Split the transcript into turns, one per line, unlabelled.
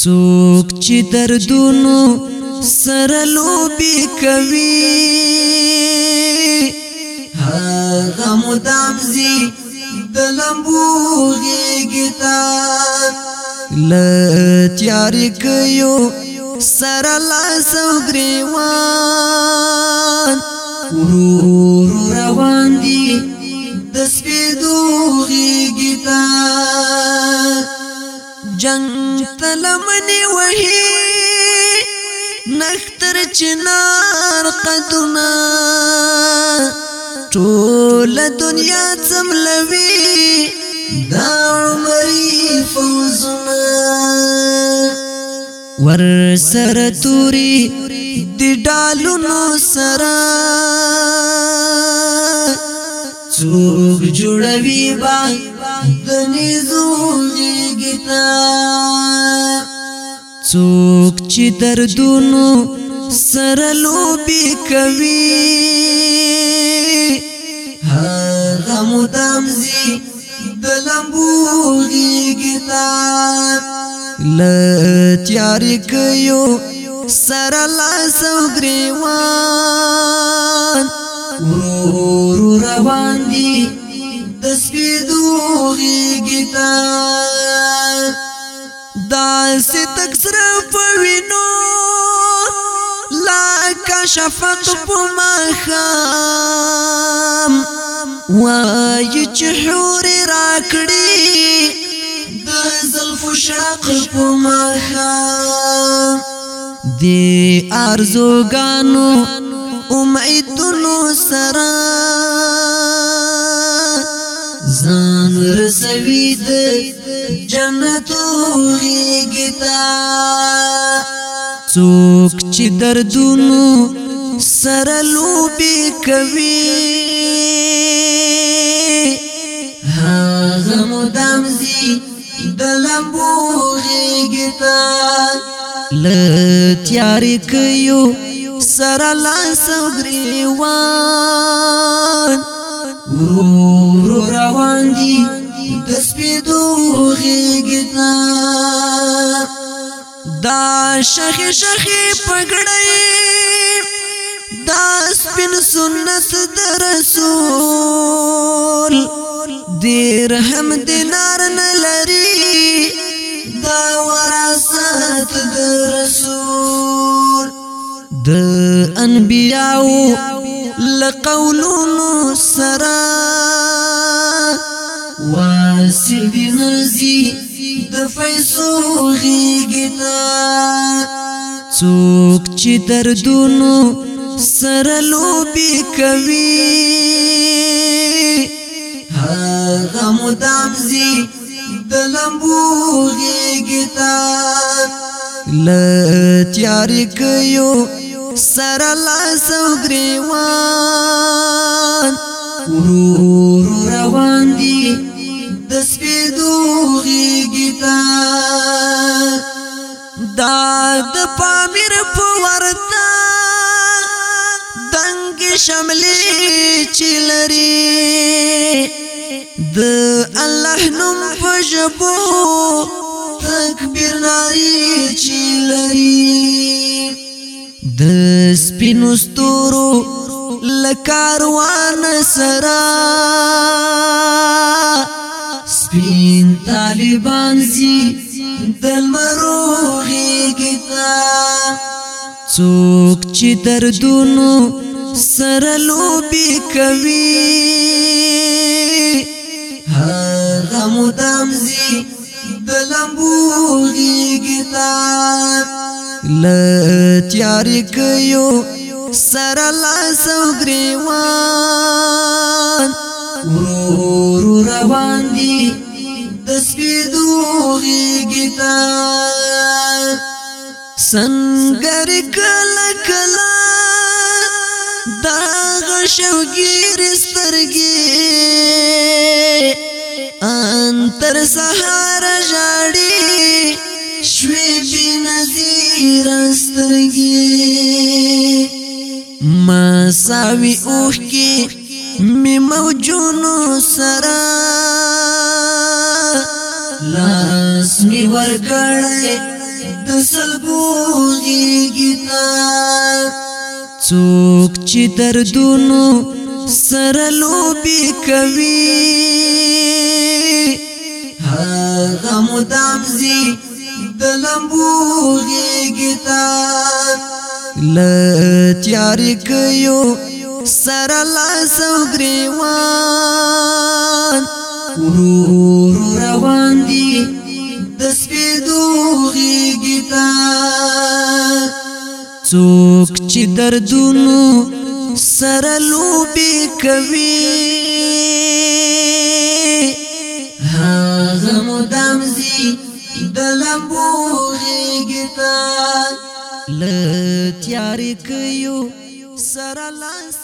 څوک چې دردونو سره لوبي کوي هغه مدام زی د لمبو غېږتا ل تیارې کيو سره لاس غريوان ورور جنگ تلمنی وحی نختر چنار قدنا ټول دنیا څملوي دا عمرې فوزنا ور سره توري د ډالونو سره سوق جوړوي با د نزولې گیتا څوک چې دردونو سره لوبي کوي هغه مدام زی د لمبوږي کتاب ل تیار کيو سره لاس غريوان ورو روان سپیدو غیگتا دا ستک سر پوینو لکا شفق پمخام وای چحور راکڑی زلف شاق پمخا دی ارزوگانو امیدونو سران رسوي د جنت غيتا څوک چې دردونو سره لوبي کوي هغه مدام زی د لمبو غيتا لتیار کيو سره لاس غريوان ورو روان دي د سپیدو غېږنا دا شخي شخي پګړې دا سپین سنت در رسول دې رحم دینار نه لري دا وراثت د رسول د انبیاو لقولونو سره واصل دی نزی د فیصو غیگنا څوک چې دردونو سره لوبي کوي هغه مدام زی د لمبو غیګتا ل تیار کيو سره لاس غریوان ورو پیر په دنگ دنګ شملې چلري د الله نوم فجبو تکبیر ناري چلري د سپینو ستورو لکاروان سرا سپین طالبان زی دل مرو څوک چې دردونو سره لوبي کوي هغه مدام زی د لمبو غیږتا ل تیار کيو سره لاس غریوان ورو روان دي د سپېدو غیږتا سنگر کلا کلا دا غشوګیر سترګي انتر سهار جاړي شوي بنذیر سترګي ما ساوي اوه کې می موجونو سرا لاس می ورکړې د سلګو غیږتا څوک چې دردونو سره لوبي کوي هغه مدام زی د لمبو غیږتا ل تیارې کيو سره لاس غریوان ورو څوک چې دردونو سره لوبي کوي هغه مدام زی د لمبو غیږتا لتیار کيو سره لاس